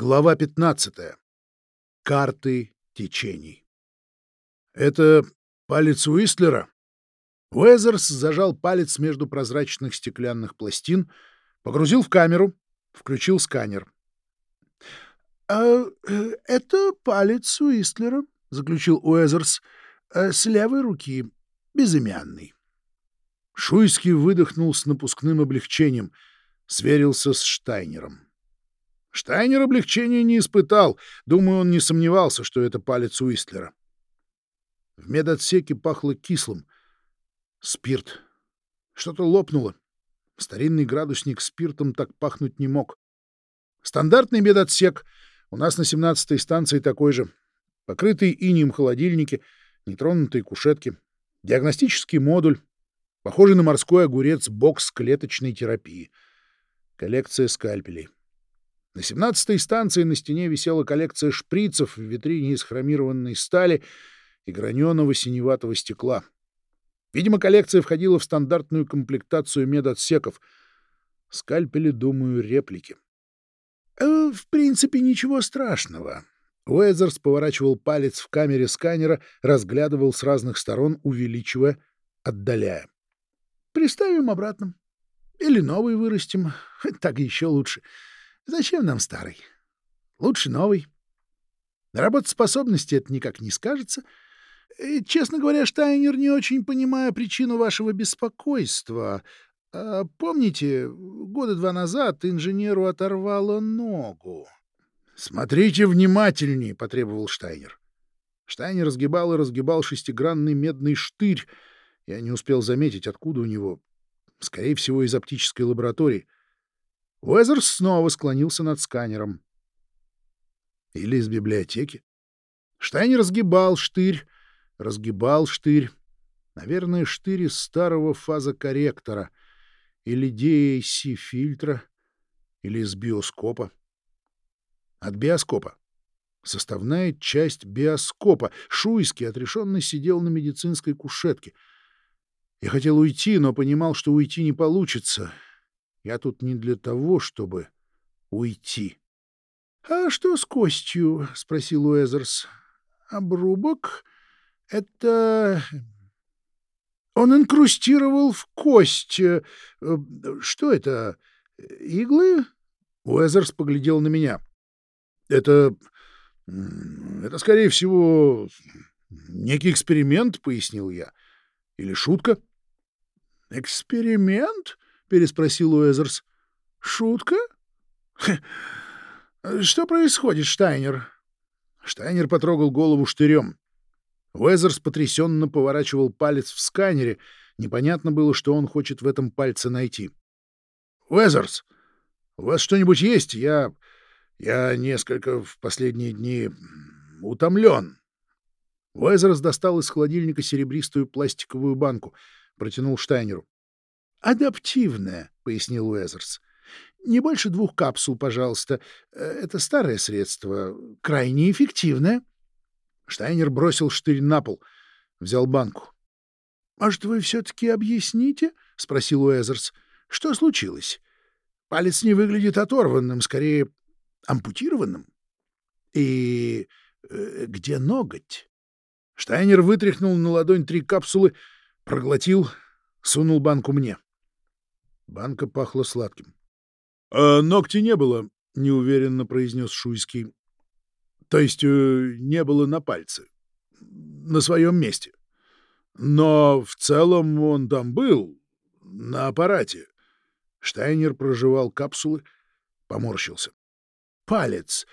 Глава 15. Карты течений. Это палец Уистлера? Уэзерс зажал палец между прозрачных стеклянных пластин, погрузил в камеру, включил сканер. — А, э, это палец Уистлера, — заключил Уэзерс, э, — с левой руки, безымянный. Шуйский выдохнул с напускным облегчением, сверился с Штайнером. — Штайнер облегчения не испытал. Думаю, он не сомневался, что это палец Уистлера. В медотсеке пахло кислым. Спирт. Что-то лопнуло. Старинный градусник спиртом так пахнуть не мог. Стандартный медотсек. У нас на 17-й станции такой же. Покрытый инием холодильники, нетронутые кушетки. Диагностический модуль. Похожий на морской огурец бокс клеточной терапии. Коллекция скальпелей. На 17-й станции на стене висела коллекция шприцев в витрине из хромированной стали и граненого синеватого стекла. Видимо, коллекция входила в стандартную комплектацию медотсеков. Скальпели, думаю, реплики. «Э, «В принципе, ничего страшного». Уэзерс поворачивал палец в камере сканера, разглядывал с разных сторон, увеличивая, отдаляя. «Приставим обратно. Или новый вырастим. Так еще лучше. Зачем нам старый? Лучше новый. На работоспособности это никак не скажется. И, честно говоря, Штайнер, не очень понимая причину вашего беспокойства. А, помните, года два назад инженеру оторвало ногу. — Смотрите внимательнее, — потребовал Штайнер. Штайнер разгибал и разгибал шестигранный медный штырь. Я не успел заметить, откуда у него. Скорее всего, из оптической лаборатории — Уэзерс снова склонился над сканером. Или из библиотеки. Штайнер разгибал штырь, разгибал штырь. Наверное, штырь из старого фазокорректора или DAC-фильтра, или из биоскопа. От биоскопа. Составная часть биоскопа. Шуйский отрешенно сидел на медицинской кушетке. Я хотел уйти, но понимал, что уйти не получится — я тут не для того, чтобы уйти. — А что с костью? — спросил Уэзерс. — Обрубок? Это... Он инкрустировал в кость. Э, что это? Иглы? Уэзерс поглядел на меня. — Это... Это, скорее всего, некий эксперимент, — пояснил я. — Или шутка? — Эксперимент? — переспросил Уэзерс. — Шутка? — Что происходит, Штайнер? Штайнер потрогал голову штырем. Уэзерс потрясенно поворачивал палец в сканере. Непонятно было, что он хочет в этом пальце найти. — Уэзерс, у вас что-нибудь есть? Я... я несколько в последние дни утомлен. Уэзерс достал из холодильника серебристую пластиковую банку, протянул Штайнеру. «Адаптивное», — пояснил Уэзерс. «Не больше двух капсул, пожалуйста. Э, это старое средство, крайне эффективное». Штайнер бросил штырь на пол, взял банку. «Может, вы все-таки объясните?» — спросил Уэзерс. «Что случилось? Палец не выглядит оторванным, скорее ампутированным. И э, где ноготь?» Штайнер вытряхнул на ладонь три капсулы, проглотил, сунул банку мне. Банка пахла сладким. — А ногти не было, — неуверенно произнес Шуйский. — То есть э, не было на пальце. На своем месте. Но в целом он там был, на аппарате. Штайнер проживал капсулы, поморщился. — Палец.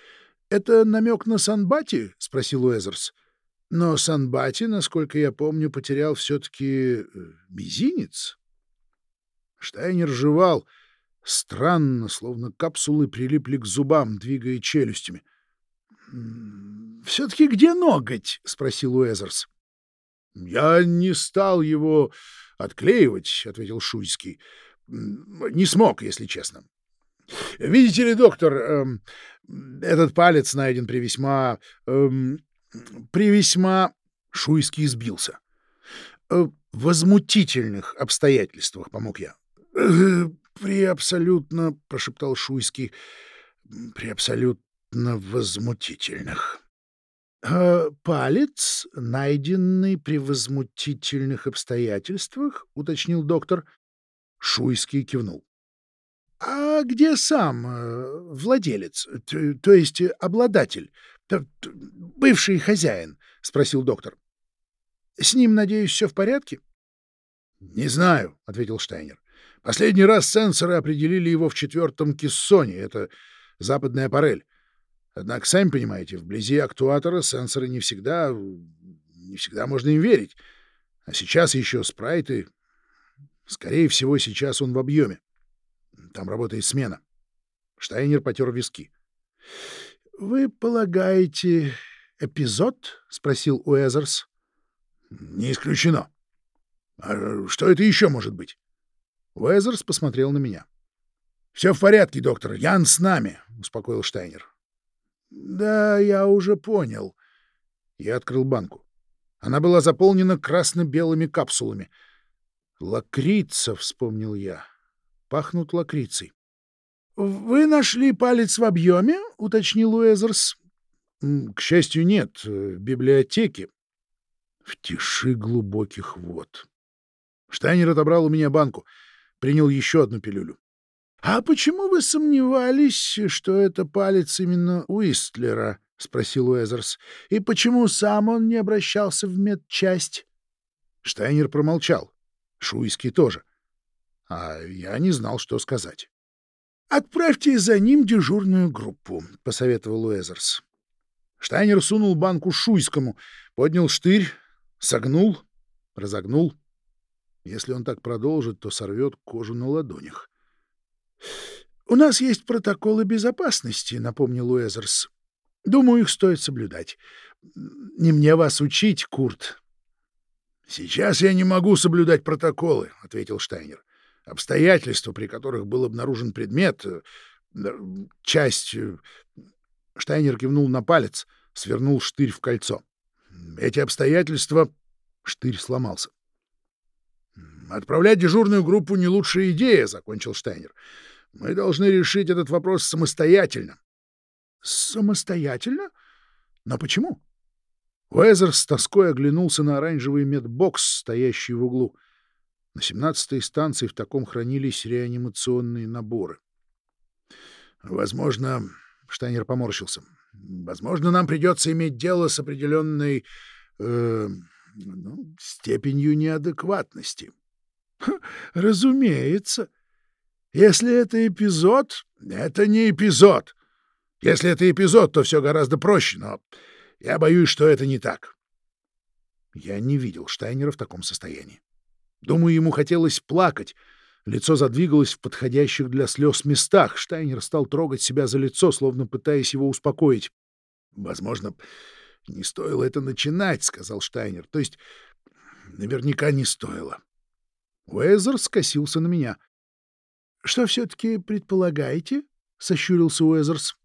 Это намек на Санбати? — спросил Уэзерс. — Но Санбати, насколько я помню, потерял все-таки э, мизинец. Штайнер жевал. Странно, словно капсулы прилипли к зубам, двигая челюстями. — Все-таки где ноготь? — спросил Уэзерс. — Я не стал его отклеивать, — ответил Шуйский. — Не смог, если честно. — Видите ли, доктор, э, этот палец найден при весьма... Э, при весьма... Шуйский сбился. Э, — возмутительных обстоятельствах, помог я. — При абсолютно, — прошептал Шуйский, — при абсолютно возмутительных. «А палец, найденный при возмутительных обстоятельствах?» — уточнил доктор. Шуйский кивнул. «А где сам э, владелец, то, то есть обладатель, то, то, бывший хозяин?» — спросил доктор. «С ним, надеюсь, все в порядке?» «Не знаю», — ответил Штайнер. «Последний раз сенсоры определили его в четвертом кессоне. Это западная парель. Однако, сами понимаете, вблизи актуатора сенсоры не всегда... не всегда можно им верить. А сейчас еще спрайты... Скорее всего, сейчас он в объеме. Там работает смена. Штайнер потер виски. — Вы полагаете, эпизод? — спросил Уэзерс. — Не исключено. — А что это еще может быть? Уэзерс посмотрел на меня. — Все в порядке, доктор. Ян с нами, — успокоил Штайнер. Да, я уже понял. Я открыл банку. Она была заполнена красно-белыми капсулами. Лакрица, вспомнил я. Пахнут лакрицей. Вы нашли палец в объеме? уточнил Уэзерс. К счастью, нет. В библиотеке. В тиши глубоких вод. Штайнер отобрал у меня банку. Принял еще одну пилюлю. — А почему вы сомневались, что это палец именно Уистлера? — спросил Уэзерс. — И почему сам он не обращался в медчасть? Штайнер промолчал. Шуйский тоже. А я не знал, что сказать. — Отправьте за ним дежурную группу, — посоветовал Уэзерс. Штайнер сунул банку Шуйскому, поднял штырь, согнул, разогнул. Если он так продолжит, то сорвет кожу на ладонях. — У нас есть протоколы безопасности, — напомнил Уэзерс. — Думаю, их стоит соблюдать. Не мне вас учить, Курт. — Сейчас я не могу соблюдать протоколы, — ответил Штайнер. — Обстоятельства, при которых был обнаружен предмет, э, часть... Э, Штайнер кивнул на палец, свернул штырь в кольцо. Эти обстоятельства... Штырь сломался. «Отправлять дежурную группу — не лучшая идея», — закончил Штайнер. «Мы должны решить этот вопрос самостоятельно». «Самостоятельно? Но почему?» Уэзер с тоской оглянулся на оранжевый медбокс, стоящий в углу. На семнадцатой станции в таком хранились реанимационные наборы. «Возможно...» — Штайнер поморщился. «Возможно, нам придется иметь дело с определенной э, ну, степенью неадекватности». Разумеется. Если это эпизод, это не эпизод. Если это эпизод, то все гораздо проще, но я боюсь, что это не так. Я не видел Штайнера в таком состоянии. Думаю, ему хотелось плакать. Лицо задвигалось в подходящих для слез местах. Штайнер стал трогать себя за лицо, словно пытаясь его успокоить. «Возможно, не стоило это начинать», — сказал Штайнер. «То есть, наверняка не стоило. Уэзер скосился на меня. — Что все-таки предполагаете? — сощурился Уэзерс.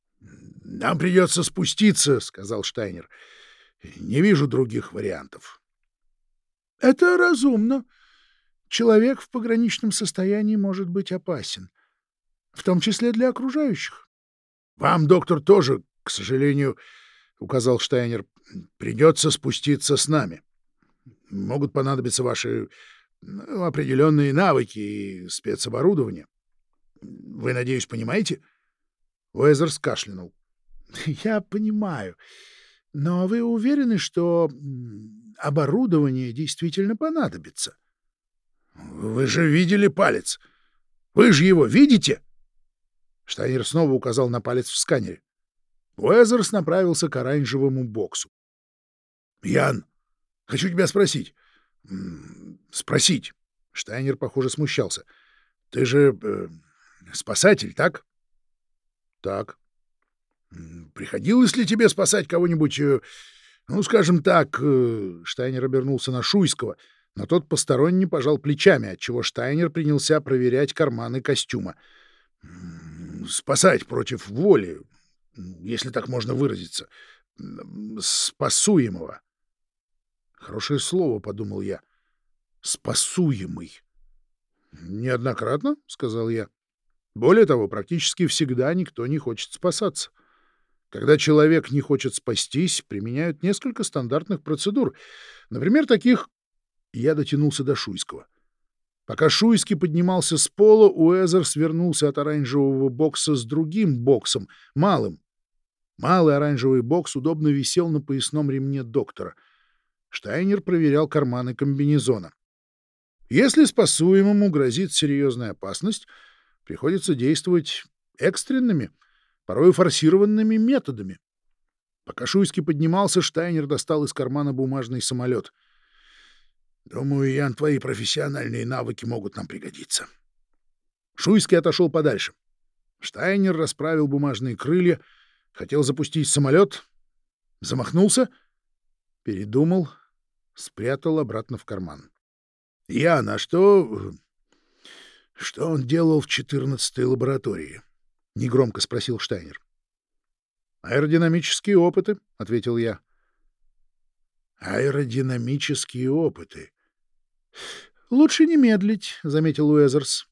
— Нам придется спуститься, — сказал Штайнер. — Не вижу других вариантов. — Это разумно. Человек в пограничном состоянии может быть опасен, в том числе для окружающих. — Вам, доктор, тоже, к сожалению, — указал Штайнер, — придется спуститься с нами. Могут понадобиться ваши ну, определенные навыки и спецоборудование. Вы, надеюсь, понимаете? Уэзерс кашлянул. — Я понимаю. Но вы уверены, что оборудование действительно понадобится? — Вы же видели палец. Вы же его видите? Штайнер снова указал на палец в сканере. Уэзерс направился к оранжевому боксу. — Ян, хочу тебя спросить спросить. Штайнер, похоже, смущался. — Ты же э, спасатель, так? — Так. — Приходилось ли тебе спасать кого-нибудь, э, ну, скажем так... Э, Штайнер обернулся на Шуйского, но тот посторонне пожал плечами, отчего Штайнер принялся проверять карманы костюма. — Спасать против воли, если так можно выразиться. Спасуемого. Хорошее слово, — подумал я. Спасуемый. Неоднократно, — сказал я. Более того, практически всегда никто не хочет спасаться. Когда человек не хочет спастись, применяют несколько стандартных процедур. Например, таких... Я дотянулся до Шуйского. Пока Шуйский поднимался с пола, Уэзер свернулся от оранжевого бокса с другим боксом, малым. Малый оранжевый бокс удобно висел на поясном ремне доктора. Штайнер проверял карманы комбинезона. Если спасуемому грозит серьезная опасность, приходится действовать экстренными — порой форсированными методами. Пока Шуйский поднимался, Штайнер достал из кармана бумажный самолет. «Думаю, Ян, твои профессиональные навыки могут нам пригодиться». Шуйский отошел подальше. Штайнер расправил бумажные крылья, хотел запустить самолет, замахнулся, передумал, спрятал обратно в карман. «Ян, а что... что он делал в четырнадцатой лаборатории?» — негромко спросил Штайнер. «Аэродинамические опыты», — ответил я. «Аэродинамические опыты». «Лучше не медлить», — заметил Уэзерс.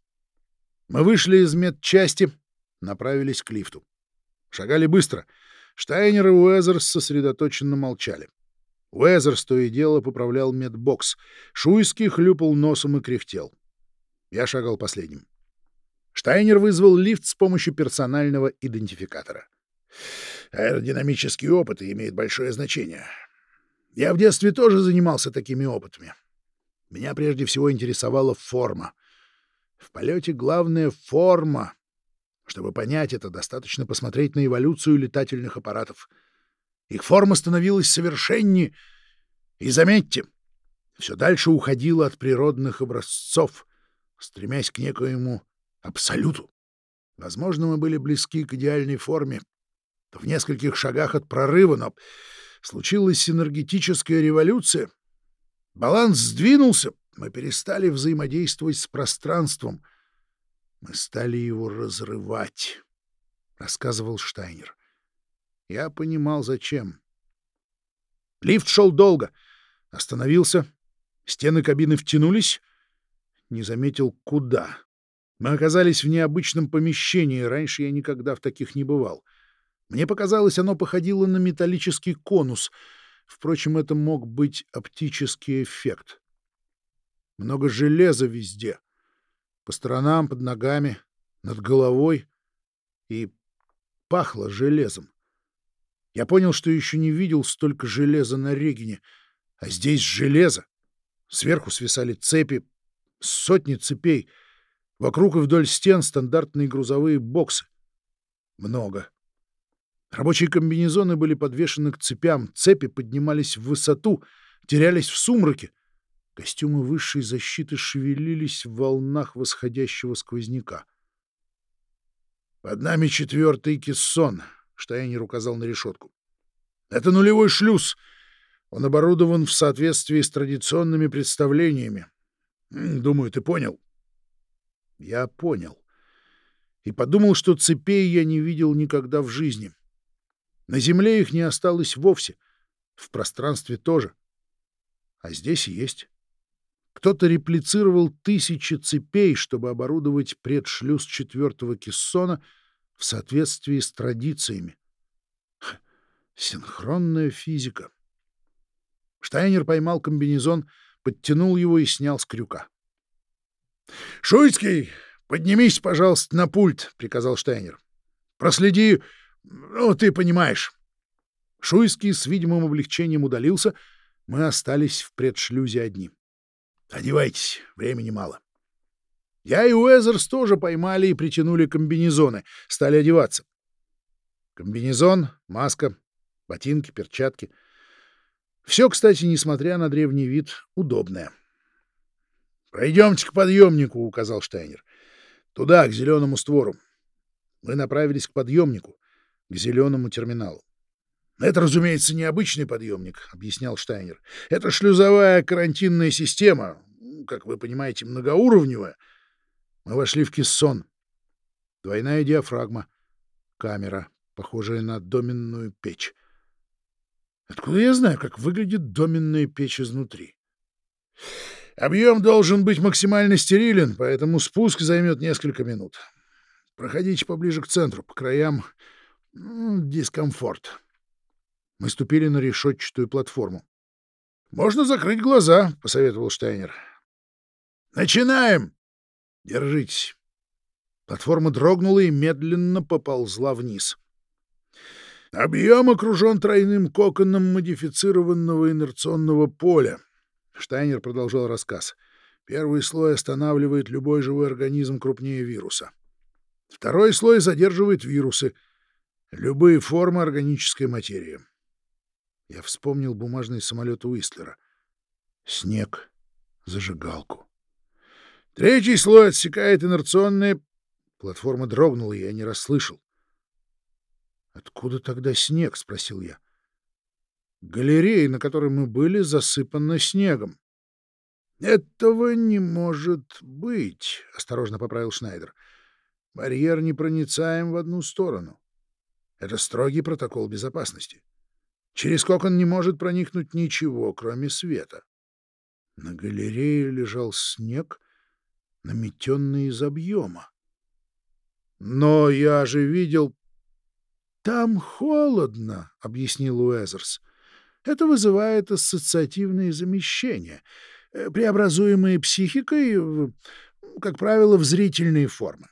Мы вышли из медчасти, направились к лифту. Шагали быстро. Штайнер и Уэзерс сосредоточенно молчали. Уэзерс то и дело поправлял медбокс. Шуйский хлюпал носом и кряхтел. Я шагал последним. Штайнер вызвал лифт с помощью персонального идентификатора. Аэродинамические опыты имеют большое значение. Я в детстве тоже занимался такими опытами. Меня прежде всего интересовала форма. В полете главная — форма. Чтобы понять это, достаточно посмотреть на эволюцию летательных аппаратов. Их форма становилась совершеннее. И заметьте, все дальше уходила от природных образцов, стремясь к некоему абсолюту. Возможно, мы были близки к идеальной форме, в нескольких шагах от прорыва, но случилась энергетическая революция. Баланс сдвинулся, мы перестали взаимодействовать с пространством. Мы стали его разрывать, — рассказывал Штайнер. Я понимал, зачем. Лифт шел долго, остановился, стены кабины втянулись, не заметил, куда. Мы оказались в необычном помещении, раньше я никогда в таких не бывал. Мне показалось, оно походило на металлический конус. Впрочем, это мог быть оптический эффект. Много железа везде. По сторонам, под ногами, над головой. И пахло железом. Я понял, что еще не видел столько железа на Регине. А здесь железо. Сверху свисали цепи, сотни цепей — Вокруг и вдоль стен стандартные грузовые боксы. Много. Рабочие комбинезоны были подвешены к цепям, цепи поднимались в высоту, терялись в сумраке. Костюмы высшей защиты шевелились в волнах восходящего сквозняка. «Под нами четвертый кессон», — Штайнер указал на решетку. «Это нулевой шлюз. Он оборудован в соответствии с традиционными представлениями. Думаю, ты понял». Я понял. И подумал, что цепей я не видел никогда в жизни. На земле их не осталось вовсе. В пространстве тоже. А здесь есть. Кто-то реплицировал тысячи цепей, чтобы оборудовать предшлюз четвертого кессона в соответствии с традициями. Синхронная физика. Штайнер поймал комбинезон, подтянул его и снял с крюка. — Шуйский, поднимись, пожалуйста, на пульт, — приказал Штайнер. — Проследи, ну, ты понимаешь. Шуйский с видимым облегчением удалился. Мы остались в предшлюзе одни. — Одевайтесь, времени мало. Я и Уэзерс тоже поймали и притянули комбинезоны, стали одеваться. Комбинезон, маска, ботинки, перчатки. Все, кстати, несмотря на древний вид, удобное. — «Пройдемте к подъемнику», — указал Штайнер. «Туда, к зеленому створу». Мы направились к подъемнику, к зеленому терминалу. «Это, разумеется, необычный подъемник», — объяснял Штайнер. «Это шлюзовая карантинная система, как вы понимаете, многоуровневая». Мы вошли в кессон. Двойная диафрагма, камера, похожая на доменную печь. Откуда я знаю, как выглядит доменная печь изнутри? Объем должен быть максимально стерилен, поэтому спуск займет несколько минут. Проходите поближе к центру, по краям дискомфорт. Мы ступили на решетчатую платформу. «Можно закрыть глаза», — посоветовал Штайнер. «Начинаем!» «Держитесь». Платформа дрогнула и медленно поползла вниз. Объем окружен тройным коконом модифицированного инерционного поля. Штайнер продолжал рассказ. Первый слой останавливает любой живой организм крупнее вируса. Второй слой задерживает вирусы, любые формы органической материи. Я вспомнил бумажный самолет Уистлера. Снег, зажигалку. Третий слой отсекает инерционные... Платформа дрогнула, и я не расслышал. «Откуда тогда снег?» — спросил я. «Галерея, на которой мы были, засыпана снегом». «Этого не может быть», — осторожно поправил Шнайдер. «Барьер непроницаем в одну сторону. Это строгий протокол безопасности. Через кокон не может проникнуть ничего, кроме света». На галерее лежал снег, наметенный из объема. «Но я же видел...» «Там холодно», — объяснил Уэзерс. «Это вызывает ассоциативные замещения, э, преобразуемые психикой, как правило, в зрительные формы.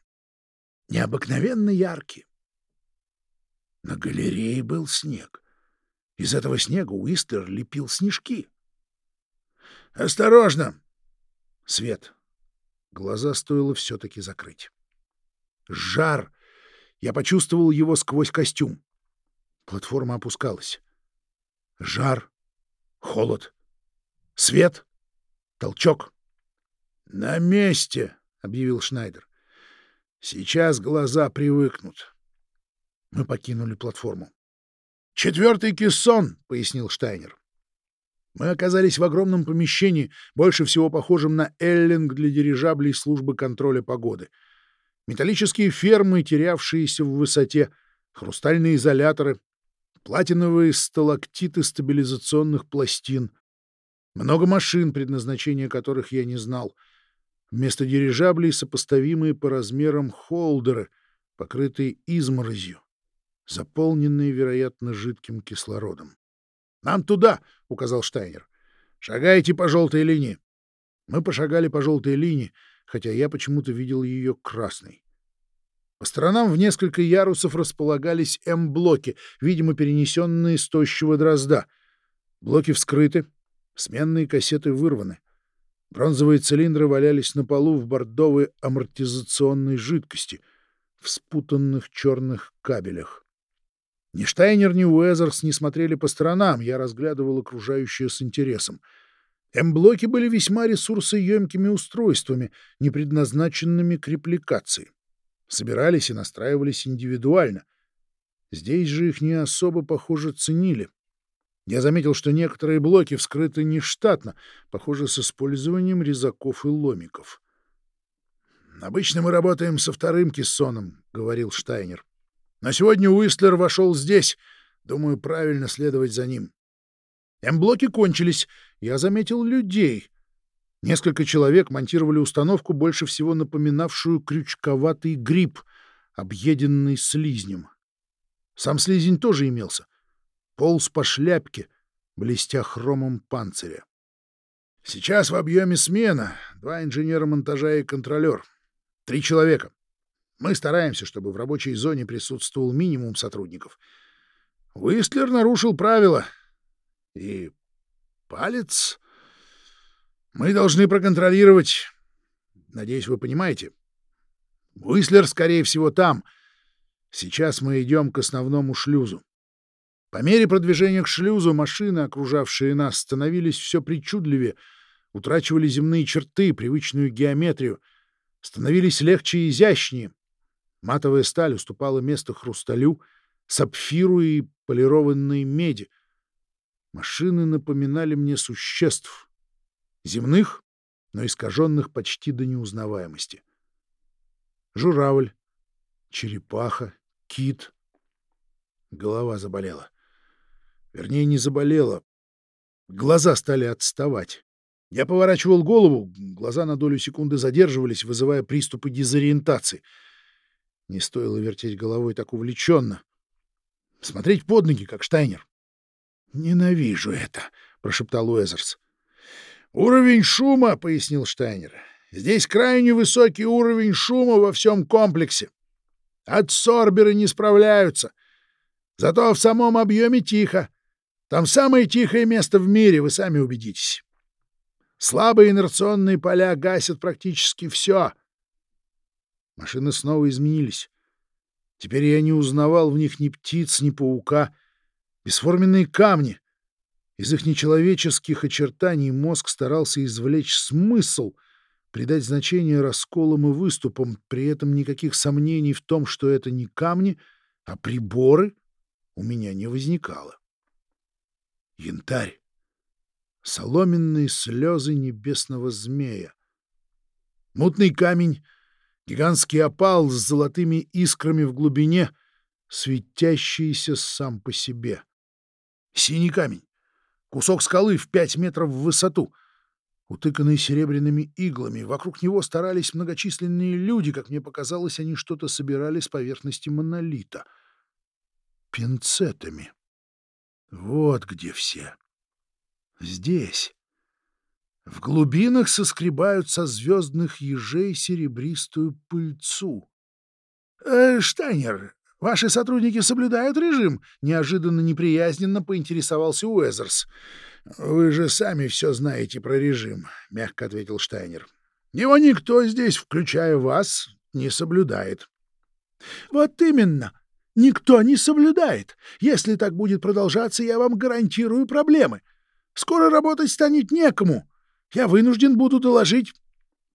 Необыкновенно яркие. На галерее был снег. Из этого снега Уистлер лепил снежки. «Осторожно!» Свет. Глаза стоило все-таки закрыть. Жар я почувствовал его сквозь костюм. Платформа опускалась. Жар, холод, свет, толчок. «На месте!» — объявил Шнайдер. «Сейчас глаза привыкнут». Мы покинули платформу. «Четвертый кессон!» — пояснил Штайнер. Мы оказались в огромном помещении, больше всего похожем на эллинг для дирижаблей службы контроля погоды — металлические фермы, терявшиеся в высоте, хрустальные изоляторы, платиновые сталактиты стабилизационных пластин, много машин, предназначения которых я не знал. Вместо дирижаблей сопоставимые по размерам холдеры, покрытые изморозью, заполненные, вероятно, жидким кислородом. «Нам туда!» — указал Штайнер. «Шагайте по желтой линии». Мы пошагали по желтой линии, хотя я почему-то видел ее красной. По сторонам в несколько ярусов располагались М-блоки, видимо, перенесенные с тощего дрозда. Блоки вскрыты, сменные кассеты вырваны. Бронзовые цилиндры валялись на полу в бордовой амортизационной жидкости, в спутанных черных кабелях. Ни Штайнер, ни Уэзерс не смотрели по сторонам, я разглядывал окружающее с интересом — М-блоки были весьма ресурсоемкими устройствами, не предназначенными к репликации. Собирались и настраивались индивидуально. Здесь же их не особо, похоже, ценили. Я заметил, что некоторые блоки вскрыты нештатно, похоже, с использованием резаков и ломиков. «Обычно мы работаем со вторым кессоном», — говорил Штайнер. «Но сегодня Уистлер вошел здесь. Думаю, правильно следовать за ним». М-блоки кончились. Я заметил людей. Несколько человек монтировали установку, больше всего напоминавшую крючковатый гриб, объеденный слизнем. Сам слизень тоже имелся. Полз по шляпке, блестя хромом панциря. Сейчас в объеме смена. Два инженера монтажа и контролер. Три человека. Мы стараемся, чтобы в рабочей зоне присутствовал минимум сотрудников. Уистлер нарушил правила — и палец мы должны проконтролировать. Надеюсь, вы понимаете. Уислер, скорее всего, там. Сейчас мы идем к основному шлюзу. По мере продвижения к шлюзу машины, окружавшие нас, становились все причудливее, утрачивали земные черты, привычную геометрию, становились легче и изящнее. Матовая сталь уступала место хрусталю, сапфиру и полированной меди — Машины напоминали мне существ. Земных, но искаженных почти до неузнаваемости. Журавль, черепаха, кит. Голова заболела. Вернее, не заболела. Глаза стали отставать. Я поворачивал голову, глаза на долю секунды задерживались, вызывая приступы дезориентации. Не стоило вертеть головой так увлеченно. Смотреть под ноги, как Штайнер. «Ненавижу это», — прошептал Уэзерс. «Уровень шума», — пояснил Штайнер. «Здесь крайне высокий уровень шума во всем комплексе. Адсорберы не справляются. Зато в самом объеме тихо. Там самое тихое место в мире, вы сами убедитесь. Слабые инерционные поля гасят практически все. Машины снова изменились. Теперь я не узнавал в них ни птиц, ни паука. Бесформенные камни. Из их нечеловеческих очертаний мозг старался извлечь смысл, придать значение расколам и выступам, при этом никаких сомнений в том, что это не камни, а приборы, у меня не возникало. Янтарь. Соломенные слезы небесного змея. Мутный камень, гигантский опал с золотыми искрами в глубине, светящийся сам по себе. Синий камень. Кусок скалы в пять метров в высоту, утыканный серебряными иглами. Вокруг него старались многочисленные люди, как мне показалось, они что-то собирали с поверхности монолита. Пинцетами. Вот где все. Здесь. В глубинах соскребают со звездных ежей серебристую пыльцу. «Э, — Штайнер, Ваши сотрудники соблюдают режим? Неожиданно неприязненно поинтересовался Уэзерс. Вы же сами все знаете про режим, мягко ответил Штайнер. Его никто здесь, включая вас, не соблюдает. Вот именно. Никто не соблюдает. Если так будет продолжаться, я вам гарантирую проблемы. Скоро работать станет некому. Я вынужден буду доложить.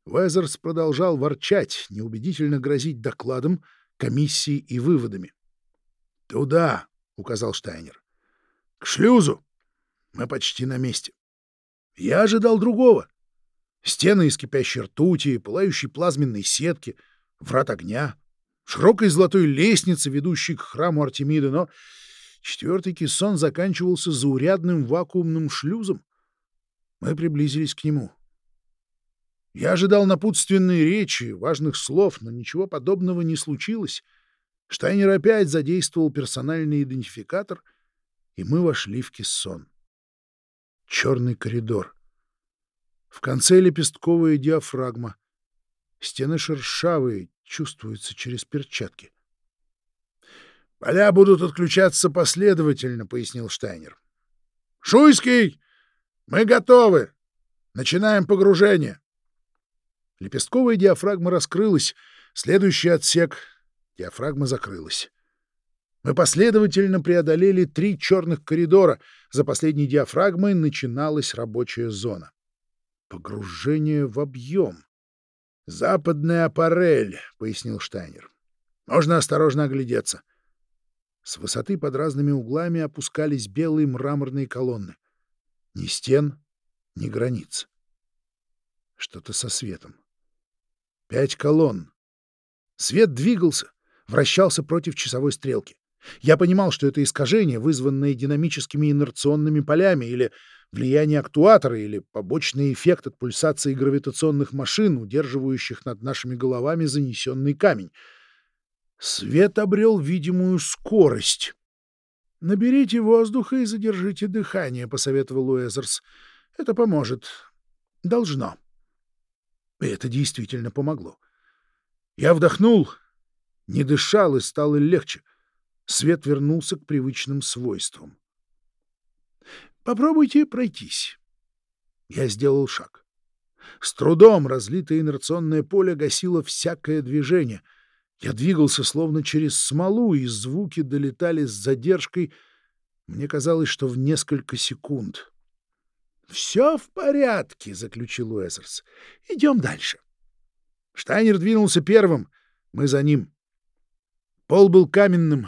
Уэзерс продолжал ворчать, неубедительно грозить докладом, комиссией и выводами. «Туда!» — указал Штайнер. «К шлюзу! Мы почти на месте. Я ожидал другого. Стены из кипящей ртути, пылающей плазменной сетки, врат огня, широкой золотой лестницы, ведущей к храму Артемиды, но четвертый кессон заканчивался заурядным вакуумным шлюзом. Мы приблизились к нему. Я ожидал напутственной речи, важных слов, но ничего подобного не случилось. Штайнер опять задействовал персональный идентификатор, и мы вошли в кессон. Черный коридор. В конце лепестковая диафрагма. Стены шершавые, чувствуются через перчатки. «Поля будут отключаться последовательно», — пояснил Штайнер. «Шуйский! Мы готовы! Начинаем погружение!» Лепестковая диафрагма раскрылась. Следующий отсек — диафрагма закрылась. Мы последовательно преодолели три черных коридора. За последней диафрагмой начиналась рабочая зона. Погружение в объем. «Западная аппарель», — пояснил Штайнер. «Можно осторожно оглядеться». С высоты под разными углами опускались белые мраморные колонны. Ни стен, ни границ. Что-то со светом. Пять колонн. Свет двигался, вращался против часовой стрелки. Я понимал, что это искажение, вызванное динамическими инерционными полями или влияние актуатора или побочный эффект от пульсации гравитационных машин, удерживающих над нашими головами занесенный камень. Свет обрел видимую скорость. «Наберите воздуха и задержите дыхание», — посоветовал Уэзерс. «Это поможет. Должно». И это действительно помогло. Я вдохнул, не дышал, и стало легче. Свет вернулся к привычным свойствам. «Попробуйте пройтись». Я сделал шаг. С трудом разлитое инерционное поле гасило всякое движение. Я двигался словно через смолу, и звуки долетали с задержкой. Мне казалось, что в несколько секунд. «Все в порядке», — заключил Уэзерс. «Идем дальше». Штайнер двинулся первым, мы за ним. Пол был каменным,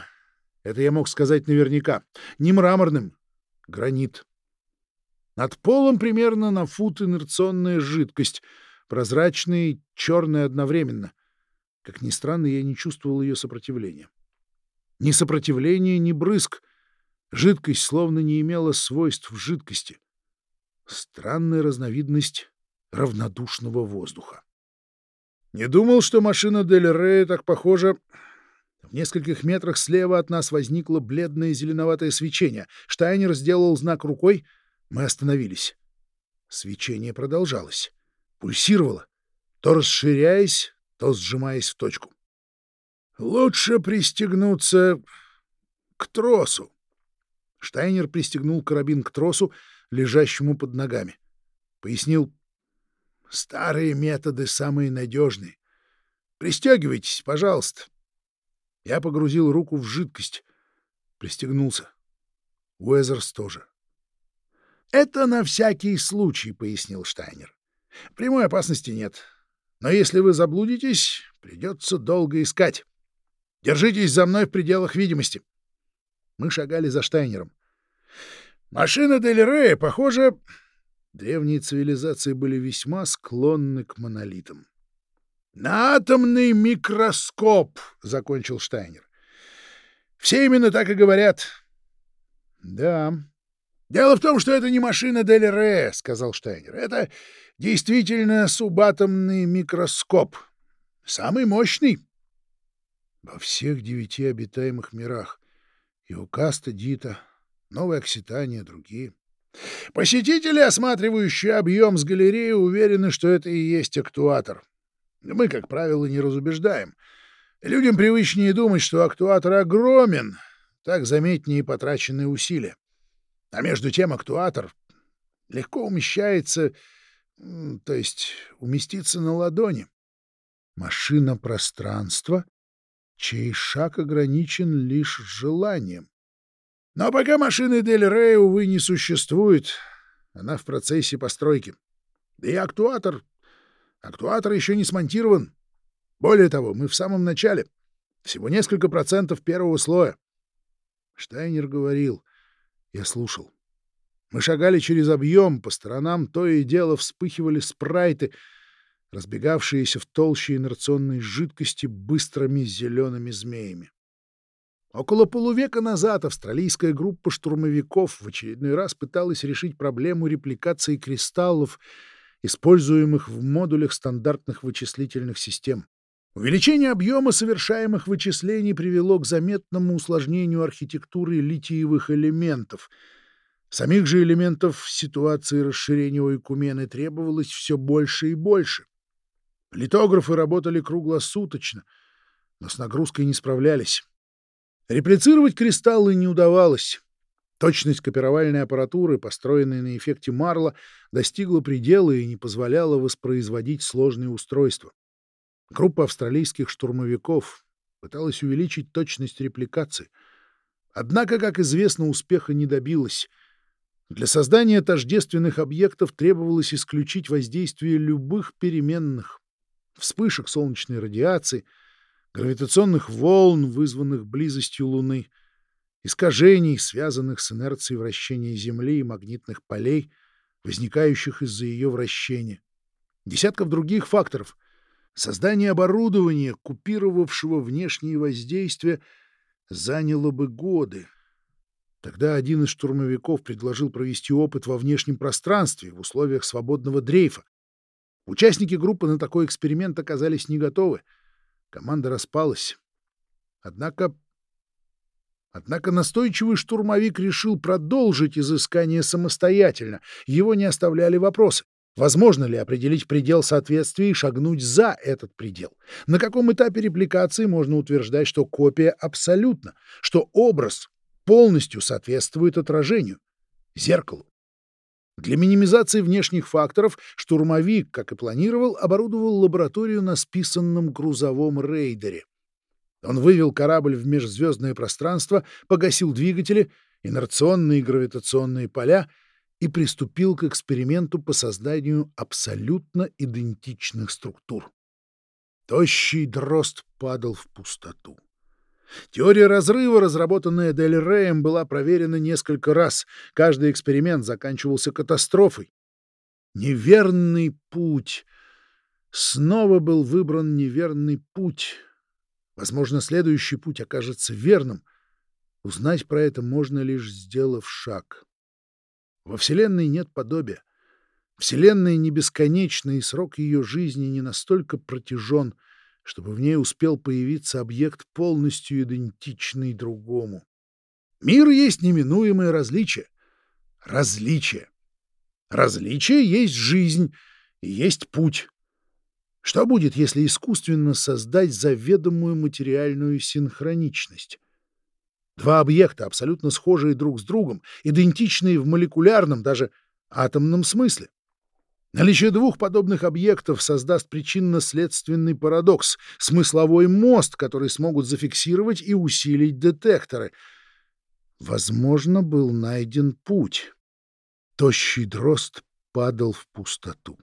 это я мог сказать наверняка, не мраморным, гранит. Над полом примерно на фут инерционная жидкость, прозрачная и черная одновременно. Как ни странно, я не чувствовал ее сопротивления. Ни сопротивления, ни брызг. Жидкость словно не имела свойств жидкости. Странная разновидность равнодушного воздуха. Не думал, что машина Дель Рея так похожа... В нескольких метрах слева от нас возникло бледное зеленоватое свечение. Штайнер сделал знак рукой. Мы остановились. Свечение продолжалось. Пульсировало, то расширяясь, то сжимаясь в точку. «Лучше пристегнуться к тросу». Штайнер пристегнул карабин к тросу, лежащему под ногами. Пояснил, «Старые методы самые надежные. Пристегивайтесь, пожалуйста». Я погрузил руку в жидкость, пристегнулся. Уэзерс тоже. «Это на всякий случай», — пояснил Штайнер. «Прямой опасности нет. Но если вы заблудитесь, придется долго искать. Держитесь за мной в пределах видимости». Мы шагали за Штайнером. «Машина Дель Рея, похоже...» Древние цивилизации были весьма склонны к монолитам. «На атомный микроскоп», — закончил Штайнер. «Все именно так и говорят». «Да». «Дело в том, что это не машина Дель Ре», — сказал Штайнер. «Это действительно субатомный микроскоп. Самый мощный». Во всех девяти обитаемых мирах. Иокаста, Дита, Новая Окситания, другие. Посетители, осматривающие объем с галереи, уверены, что это и есть актуатор. Мы, как правило, не разубеждаем. Людям привычнее думать, что актуатор огромен, так заметнее потраченные усилия. А между тем актуатор легко умещается, то есть уместится на ладони. Машина пространства, чей шаг ограничен лишь желанием. Но пока машины Дель Рей, увы, не существует, она в процессе постройки. Да и актуатор Актуатор еще не смонтирован. Более того, мы в самом начале. Всего несколько процентов первого слоя. Штайнер говорил. Я слушал. Мы шагали через объем, по сторонам то и дело вспыхивали спрайты, разбегавшиеся в толще инерционной жидкости быстрыми зелеными змеями. Около полувека назад австралийская группа штурмовиков в очередной раз пыталась решить проблему репликации кристаллов — используемых в модулях стандартных вычислительных систем. Увеличение объема совершаемых вычислений привело к заметному усложнению архитектуры литиевых элементов. Самих же элементов в ситуации расширения Ойкумены требовалось все больше и больше. Литографы работали круглосуточно, но с нагрузкой не справлялись. Реплицировать кристаллы не удавалось. Точность копировальной аппаратуры, построенной на эффекте Марла, достигла предела и не позволяла воспроизводить сложные устройства. Группа австралийских штурмовиков пыталась увеличить точность репликации. Однако, как известно, успеха не добилась. Для создания тождественных объектов требовалось исключить воздействие любых переменных, вспышек солнечной радиации, гравитационных волн, вызванных близостью Луны — искажений, связанных с инерцией вращения Земли и магнитных полей, возникающих из-за ее вращения, десятков других факторов. Создание оборудования, купировавшего внешние воздействия, заняло бы годы. Тогда один из штурмовиков предложил провести опыт во внешнем пространстве в условиях свободного дрейфа. Участники группы на такой эксперимент оказались не готовы. Команда распалась. Однако Однако настойчивый штурмовик решил продолжить изыскание самостоятельно. Его не оставляли вопросы. Возможно ли определить предел соответствия и шагнуть за этот предел? На каком этапе репликации можно утверждать, что копия абсолютна, что образ полностью соответствует отражению, зеркалу? Для минимизации внешних факторов штурмовик, как и планировал, оборудовал лабораторию на списанном грузовом рейдере. Он вывел корабль в межзвездное пространство, погасил двигатели, инерционные и гравитационные поля и приступил к эксперименту по созданию абсолютно идентичных структур. Тощий дрозд падал в пустоту. Теория разрыва, разработанная Дель Реем, была проверена несколько раз. Каждый эксперимент заканчивался катастрофой. Неверный путь. Снова был выбран неверный путь. Возможно, следующий путь окажется верным. Узнать про это можно лишь сделав шаг. Во Вселенной нет подобия. Вселенная не бесконечна, и срок ее жизни не настолько протяжен, чтобы в ней успел появиться объект, полностью идентичный другому. Мир есть неминуемое различие. Различие. Различие есть жизнь и есть путь. Что будет, если искусственно создать заведомую материальную синхроничность? Два объекта, абсолютно схожие друг с другом, идентичные в молекулярном, даже атомном смысле. Наличие двух подобных объектов создаст причинно-следственный парадокс, смысловой мост, который смогут зафиксировать и усилить детекторы. Возможно, был найден путь. Тощий дрозд падал в пустоту.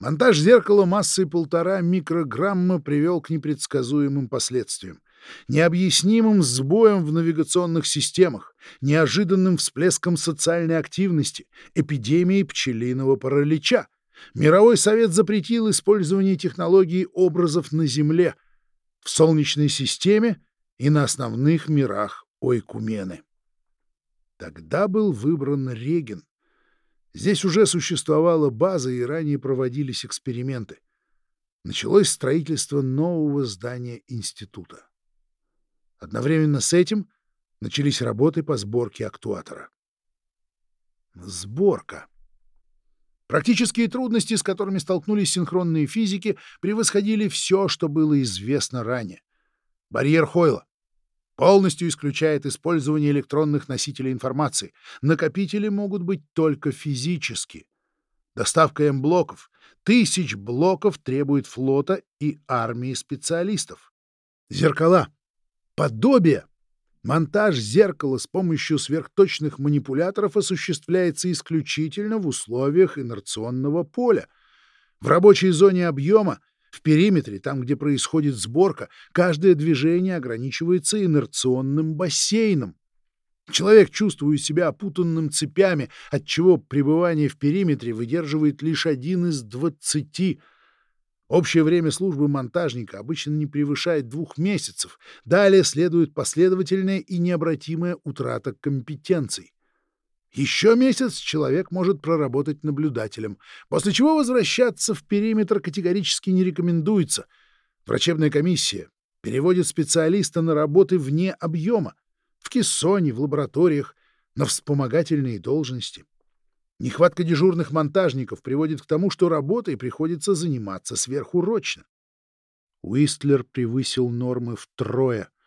Монтаж зеркала массой полтора микрограмма привел к непредсказуемым последствиям. Необъяснимым сбоем в навигационных системах, неожиданным всплеском социальной активности, эпидемией пчелиного паралича. Мировой совет запретил использование технологий образов на Земле, в Солнечной системе и на основных мирах Ойкумены. Тогда был выбран Реген, Здесь уже существовала база и ранее проводились эксперименты. Началось строительство нового здания института. Одновременно с этим начались работы по сборке актуатора. Сборка. Практические трудности, с которыми столкнулись синхронные физики, превосходили все, что было известно ранее. Барьер Хойла, полностью исключает использование электронных носителей информации. Накопители могут быть только физически. Доставка М-блоков, тысяч блоков требует флота и армии специалистов. Зеркала. Подобие. Монтаж зеркала с помощью сверхточных манипуляторов осуществляется исключительно в условиях инерционного поля. В рабочей зоне объема в периметре, там, где происходит сборка, каждое движение ограничивается инерционным бассейном. Человек чувствует себя опутанным цепями, отчего пребывание в периметре выдерживает лишь один из двадцати. Общее время службы монтажника обычно не превышает двух месяцев. Далее следует последовательная и необратимая утрата компетенций. Еще месяц человек может проработать наблюдателем, после чего возвращаться в периметр категорически не рекомендуется. Врачебная комиссия переводит специалиста на работы вне объема, в кессоне, в лабораториях, на вспомогательные должности. Нехватка дежурных монтажников приводит к тому, что работой приходится заниматься сверхурочно. Уистлер превысил нормы втрое —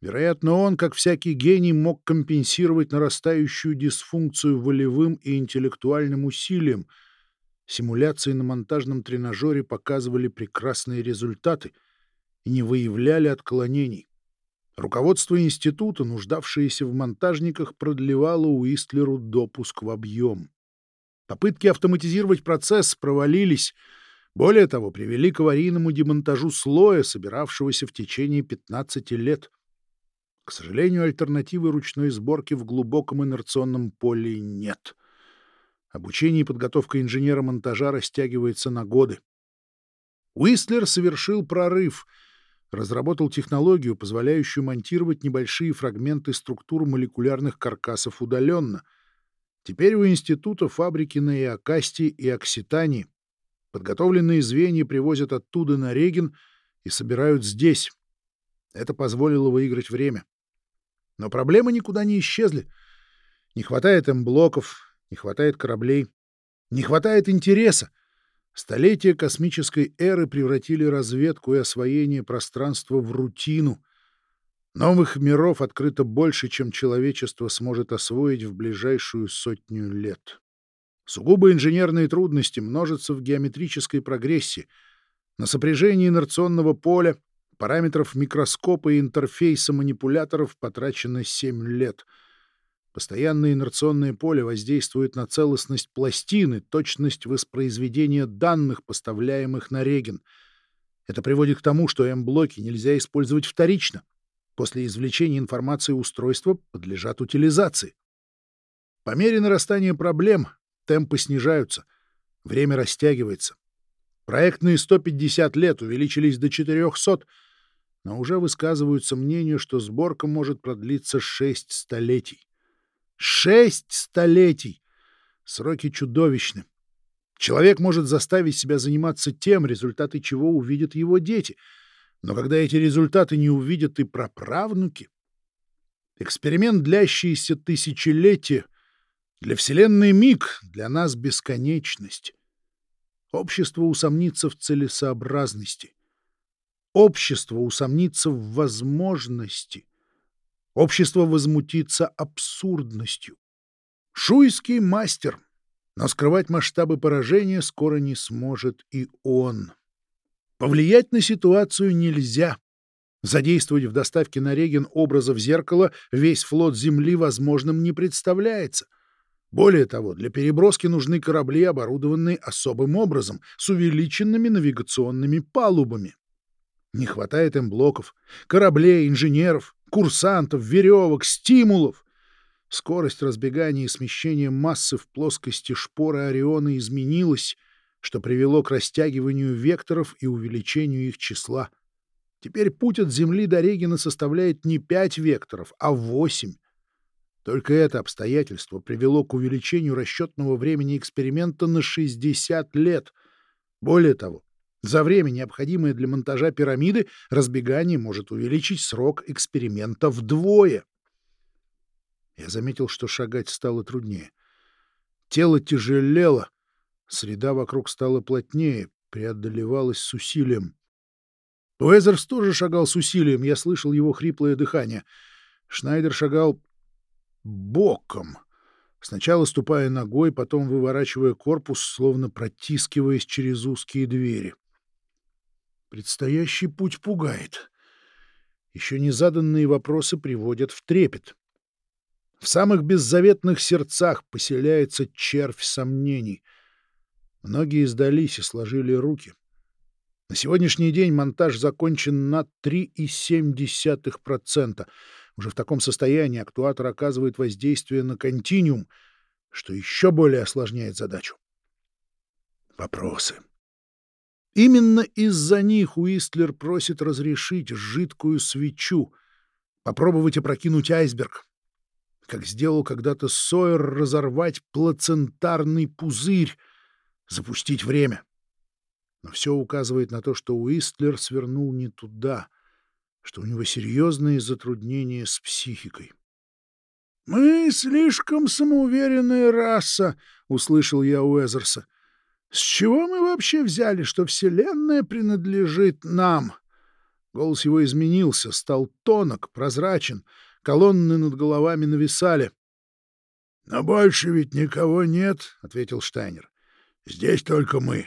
Вероятно, он, как всякий гений, мог компенсировать нарастающую дисфункцию волевым и интеллектуальным усилием. Симуляции на монтажном тренажере показывали прекрасные результаты и не выявляли отклонений. Руководство института, нуждавшееся в монтажниках, продлевало Уистлеру допуск в объем. Попытки автоматизировать процесс провалились. Более того, привели к аварийному демонтажу слоя, собиравшегося в течение 15 лет. К сожалению, альтернативы ручной сборки в глубоком инерционном поле нет. Обучение и подготовка инженера-монтажа растягивается на годы. Уистлер совершил прорыв, разработал технологию, позволяющую монтировать небольшие фрагменты структур молекулярных каркасов удаленно. Теперь у института фабрики на Иокасте и Окситании. Подготовленные звенья привозят оттуда на Реген и собирают здесь. Это позволило выиграть время. Но проблемы никуда не исчезли. Не хватает М-блоков, не хватает кораблей, не хватает интереса. Столетия космической эры превратили разведку и освоение пространства в рутину. Новых миров открыто больше, чем человечество сможет освоить в ближайшую сотню лет. Сугубо инженерные трудности множатся в геометрической прогрессии. На сопряжении инерционного поля Параметров микроскопа и интерфейса манипуляторов потрачено 7 лет. Постоянное инерционное поле воздействует на целостность пластины, точность воспроизведения данных, поставляемых на реген. Это приводит к тому, что М-блоки нельзя использовать вторично. После извлечения информации устройства подлежат утилизации. По мере нарастания проблем темпы снижаются, время растягивается. Проектные 150 лет увеличились до 400, но уже высказываются мнения, что сборка может продлиться шесть столетий. Шесть столетий! Сроки чудовищны. Человек может заставить себя заниматься тем, результаты чего увидят его дети. Но когда эти результаты не увидят и праправнуки... Эксперимент, длящийся тысячелетия, для Вселенной миг, для нас бесконечность. Общество усомнится в целесообразности. Общество усомнится в возможности. Общество возмутится абсурдностью. Шуйский мастер, но скрывать масштабы поражения скоро не сможет и он. Повлиять на ситуацию нельзя. Задействовать в доставке на Реген образов зеркала весь флот Земли возможным не представляется. Более того, для переброски нужны корабли, оборудованные особым образом, с увеличенными навигационными палубами. Не хватает им блоков, кораблей, инженеров, курсантов, веревок, стимулов. Скорость разбегания и смещения массы в плоскости шпоры Ориона изменилась, что привело к растягиванию векторов и увеличению их числа. Теперь путь от Земли до Регина составляет не пять векторов, а восемь. Только это обстоятельство привело к увеличению расчетного времени эксперимента на 60 лет. Более того, за время, необходимое для монтажа пирамиды, разбегание может увеличить срок эксперимента вдвое. Я заметил, что шагать стало труднее. Тело тяжелело, среда вокруг стала плотнее, преодолевалась с усилием. Уэзерс тоже шагал с усилием, я слышал его хриплое дыхание. Шнайдер шагал боком, сначала ступая ногой, потом выворачивая корпус, словно протискиваясь через узкие двери. Предстоящий путь пугает. Еще незаданные вопросы приводят в трепет. В самых беззаветных сердцах поселяется червь сомнений. Многие сдались и сложили руки. На сегодняшний день монтаж закончен на 3,7%. Уже в таком состоянии актуатор оказывает воздействие на континуум, что еще более осложняет задачу. Вопросы. Именно из-за них Уистлер просит разрешить жидкую свечу, попробовать опрокинуть айсберг, как сделал когда-то Сойер разорвать плацентарный пузырь, запустить время. Но все указывает на то, что Уистлер свернул не туда, что у него серьезные затруднения с психикой. «Мы слишком самоуверенная раса», — услышал я Уэзерса. С чего мы вообще взяли, что Вселенная принадлежит нам? Голос его изменился, стал тонок, прозрачен, колонны над головами нависали. — Но больше ведь никого нет, — ответил Штайнер. — Здесь только мы.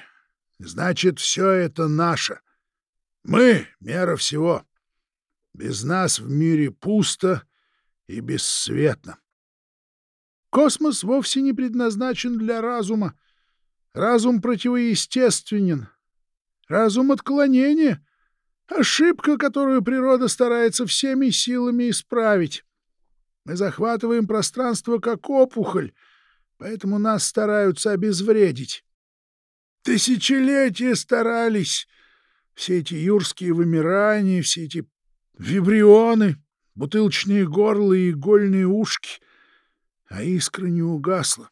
Значит, все это наше. Мы — мера всего. Без нас в мире пусто и бесцветно. Космос вовсе не предназначен для разума, Разум противоестественен. Разум отклонения — ошибка, которую природа старается всеми силами исправить. Мы захватываем пространство как опухоль, поэтому нас стараются обезвредить. Тысячелетия старались. Все эти юрские вымирания, все эти вибрионы, бутылочные горла и игольные ушки. А искра не угасла.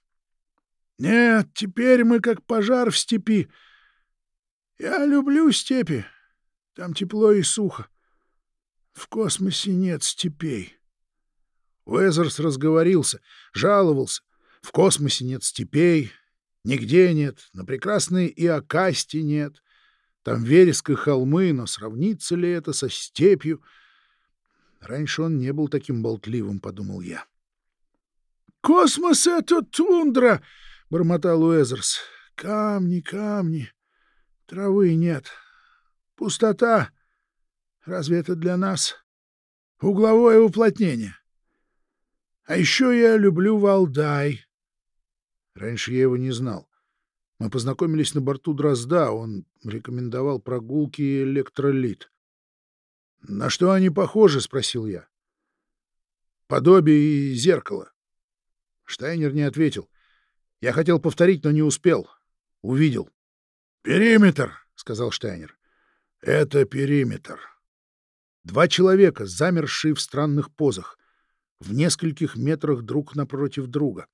Нет, теперь мы как пожар в степи. Я люблю степи. Там тепло и сухо. В космосе нет степей. Уэзерс разговорился, жаловался. В космосе нет степей, нигде нет, на прекрасной Иокасте нет. Там вереск и холмы, но сравнится ли это со степью? Раньше он не был таким болтливым, — подумал я. — Космос — это тундра! — бормотал Уэзерс. — Камни, камни. Травы нет. Пустота. Разве это для нас? Угловое уплотнение. А еще я люблю Валдай. Раньше я его не знал. Мы познакомились на борту Дрозда. Он рекомендовал прогулки и электролит. — На что они похожи? — спросил я. — Подобие и зеркало. Штайнер не ответил. Я хотел повторить, но не успел. Увидел. «Периметр», — сказал Штайнер. «Это периметр». Два человека, замершие в странных позах, в нескольких метрах друг напротив друга.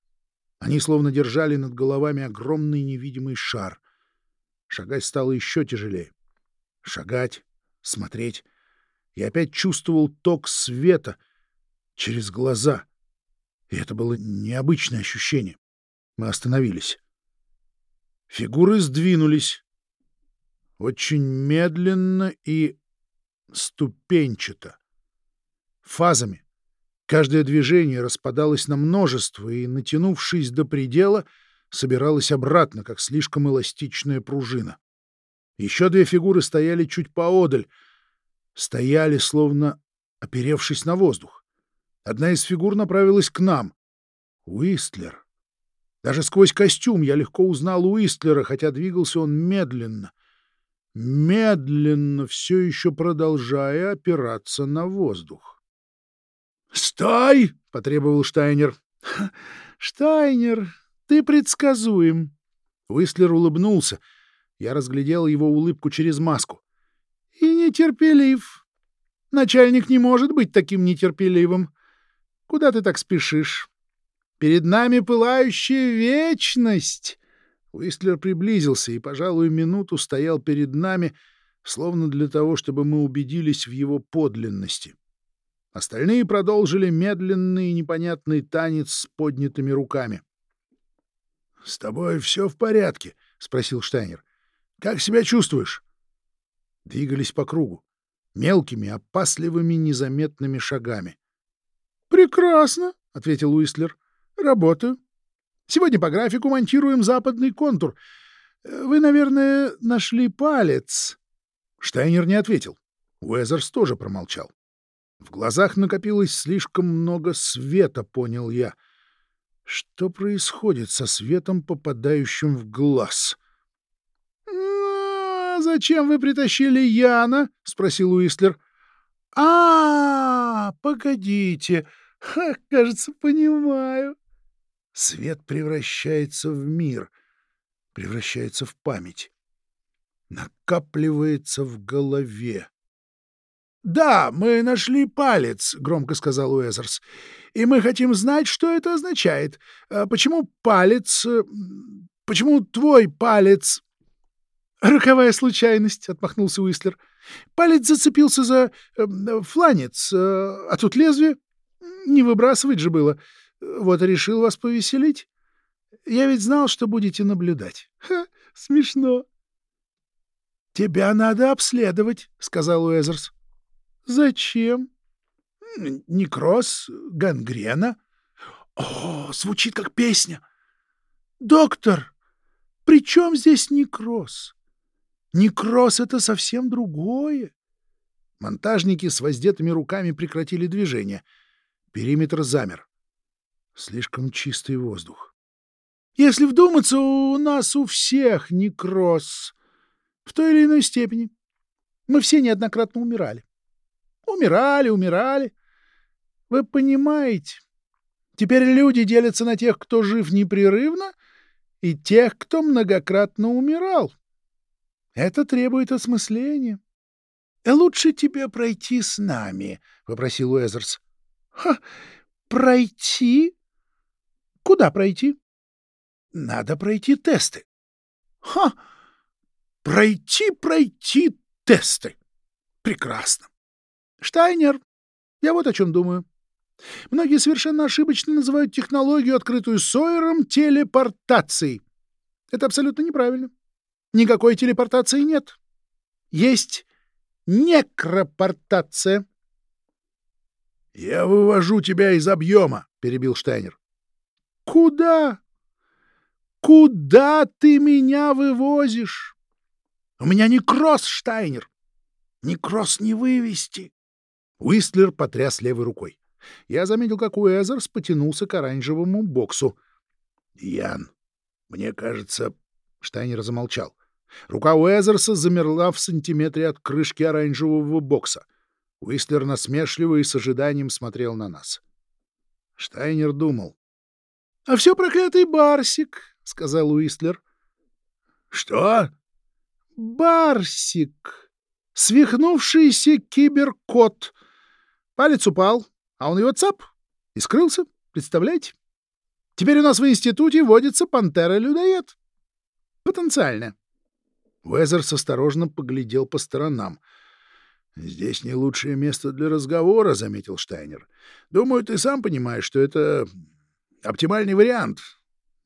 Они словно держали над головами огромный невидимый шар. Шагать стало еще тяжелее. Шагать, смотреть. И опять чувствовал ток света через глаза. И это было необычное ощущение. Мы остановились. Фигуры сдвинулись. Очень медленно и ступенчато. Фазами. Каждое движение распадалось на множество и, натянувшись до предела, собиралось обратно, как слишком эластичная пружина. Еще две фигуры стояли чуть поодаль. Стояли, словно оперевшись на воздух. Одна из фигур направилась к нам. Уистлер. Даже сквозь костюм я легко узнал Уистлера, хотя двигался он медленно. Медленно, все еще продолжая опираться на воздух. «Стой!» — потребовал Штайнер. «Штайнер, ты предсказуем». Уистлер улыбнулся. Я разглядел его улыбку через маску. «И нетерпелив. Начальник не может быть таким нетерпеливым. Куда ты так спешишь? Перед нами пылающая вечность!» Уистлер приблизился и, пожалуй, минуту стоял перед нами, словно для того, чтобы мы убедились в его подлинности. Остальные продолжили медленный и непонятный танец с поднятыми руками. — С тобой все в порядке? — спросил Штайнер. — Как себя чувствуешь? Двигались по кругу, мелкими, опасливыми, незаметными шагами. — Прекрасно, — ответил Уистлер. — Работаю. Сегодня по графику монтируем западный контур. Вы, наверное, нашли палец. Штайнер не ответил. Уэзерс тоже промолчал. В глазах накопилось слишком много света, понял я. Что происходит со светом, попадающим в глаз? «А, зачем вы притащили Яна?» — спросил Уистлер. А, -а, -а погодите. Ха, кажется, понимаю. Свет превращается в мир, превращается в память, накапливается в голове. «Да, мы нашли палец», — громко сказал Уэзерс. «И мы хотим знать, что это означает. А почему палец... Э, почему твой палец...» «Роковая случайность», — отмахнулся Уистлер. «Палец зацепился за э, фланец, э, а тут лезвие. Не выбрасывать же было. Вот решил вас повеселить. Я ведь знал, что будете наблюдать. Ха, смешно». «Тебя надо обследовать», — сказал Уэзерс. Зачем? Некроз, гангрена. О, звучит как песня. Доктор, при чем здесь некроз? Некроз — это совсем другое. Монтажники с воздетыми руками прекратили движение. Периметр замер. Слишком чистый воздух. Если вдуматься, у нас у всех некроз. В той или иной степени. Мы все неоднократно умирали. Умирали, умирали. Вы понимаете, теперь люди делятся на тех, кто жив непрерывно, и тех, кто многократно умирал. Это требует осмысления. — Лучше тебе пройти с нами, — попросил Уэзерс.! Пройти? Куда пройти? — Надо пройти тесты. — Ха! Пройти, пройти тесты. Прекрасно. Штайнер, я вот о чем думаю. Многие совершенно ошибочно называют технологию, открытую Сойером, телепортацией. Это абсолютно неправильно. Никакой телепортации нет. Есть некропортация. — Я вывожу тебя из объема, — перебил Штайнер. — Куда? Куда ты меня вывозишь? У меня не кросс, Штайнер. Ни кросс не вывести. Уистлер потряс левой рукой. Я заметил, как Уэзерс потянулся к оранжевому боксу. — Ян, мне кажется... Штайнер замолчал. Рука Уэзерса замерла в сантиметре от крышки оранжевого бокса. Уистлер насмешливо и с ожиданием смотрел на нас. Штайнер думал. — А все проклятый Барсик, — сказал Уистлер. — Что? — Барсик. Свихнувшийся киберкот — Палец упал, а он его цап и скрылся. Представляете? Теперь у нас в институте водится пантера-людоед. Потенциально. Уэзерс осторожно поглядел по сторонам. «Здесь не лучшее место для разговора», — заметил Штайнер. «Думаю, ты сам понимаешь, что это оптимальный вариант.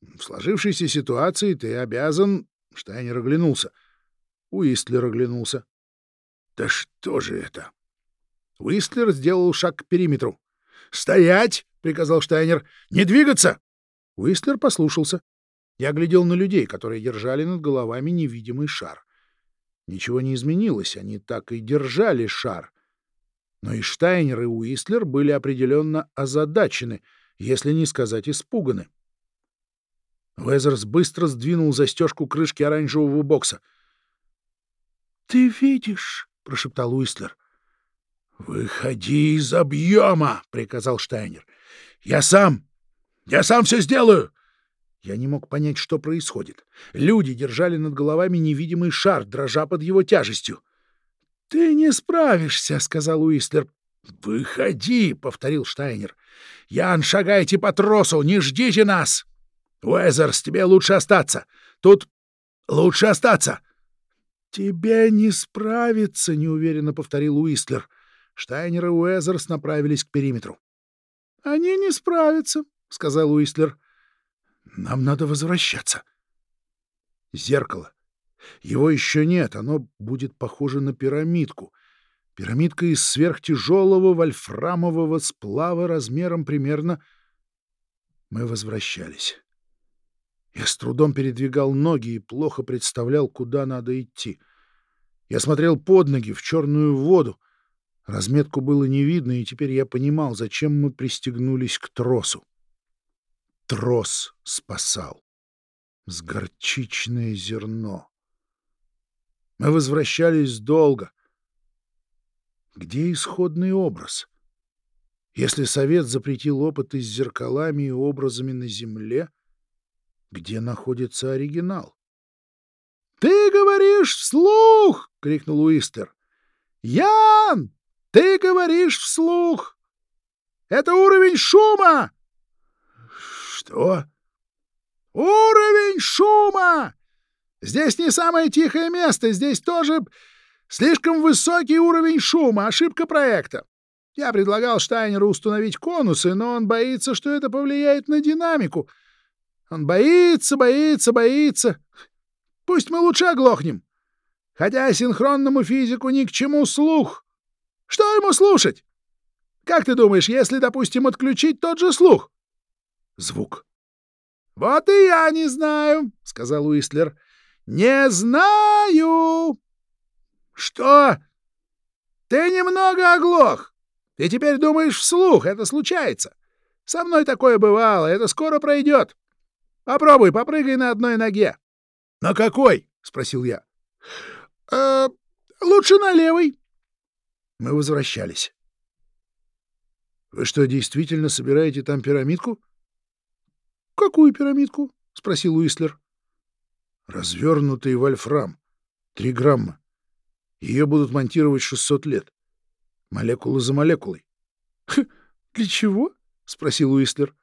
В сложившейся ситуации ты обязан...» Штайнер оглянулся. Уистлер оглянулся. «Да что же это?» Уистлер сделал шаг к периметру. «Стоять!» — приказал Штайнер. «Не двигаться!» Уистлер послушался. Я глядел на людей, которые держали над головами невидимый шар. Ничего не изменилось, они так и держали шар. Но и Штайнер, и Уистлер были определенно озадачены, если не сказать испуганы. Везерс быстро сдвинул застежку крышки оранжевого бокса. — Ты видишь? — прошептал Уистлер. — Выходи из объема! — приказал Штайнер. — Я сам! Я сам все сделаю! Я не мог понять, что происходит. Люди держали над головами невидимый шар, дрожа под его тяжестью. — Ты не справишься, — сказал Уистлер. — Выходи, — повторил Штайнер. — Ян, шагайте по тросу, не ждите нас! Уэзерс, тебе лучше остаться. Тут лучше остаться. — Тебе не справиться, — неуверенно повторил Уистлер. Штайнер и Уэзерс направились к периметру. — Они не справятся, — сказал Уистлер. — нам надо возвращаться. Зеркало. Его еще нет, оно будет похоже на пирамидку. Пирамидка из сверхтяжелого вольфрамового сплава размером примерно... Мы возвращались. Я с трудом передвигал ноги и плохо представлял, куда надо идти. Я смотрел под ноги, в черную воду. Разметку было не видно, и теперь я понимал, зачем мы пристегнулись к тросу. Трос спасал. С горчичное зерно. Мы возвращались долго. Где исходный образ? Если совет запретил опыты с зеркалами и образами на земле, где находится оригинал? — Ты говоришь вслух! — крикнул Уистер. — Ян! Ты говоришь вслух! Это уровень шума! Что? Уровень шума! Здесь не самое тихое место, здесь тоже слишком высокий уровень шума, ошибка проекта. Я предлагал Штайнеру установить конусы, но он боится, что это повлияет на динамику. Он боится, боится, боится. Пусть мы лучше оглохнем. Хотя синхронному физику ни к чему слух. Что ему слушать? Как ты думаешь, если, допустим, отключить тот же слух? звук. «Вот и я не знаю», — сказал Уистлер. «Не знаю». «Что? Ты немного оглох. Ты теперь думаешь вслух, это случается. Со мной такое бывало, это скоро пройдет. Попробуй, попрыгай на одной ноге». «На какой?» — спросил я. «Э, «Лучше на левой». Мы возвращались. «Вы что, действительно собираете там пирамидку?» «Какую пирамидку?» — спросил Уистлер. «Развернутый вольфрам. Три грамма. Ее будут монтировать 600 лет. Молекула за молекулой». «Для чего?» — спросил Уистлер.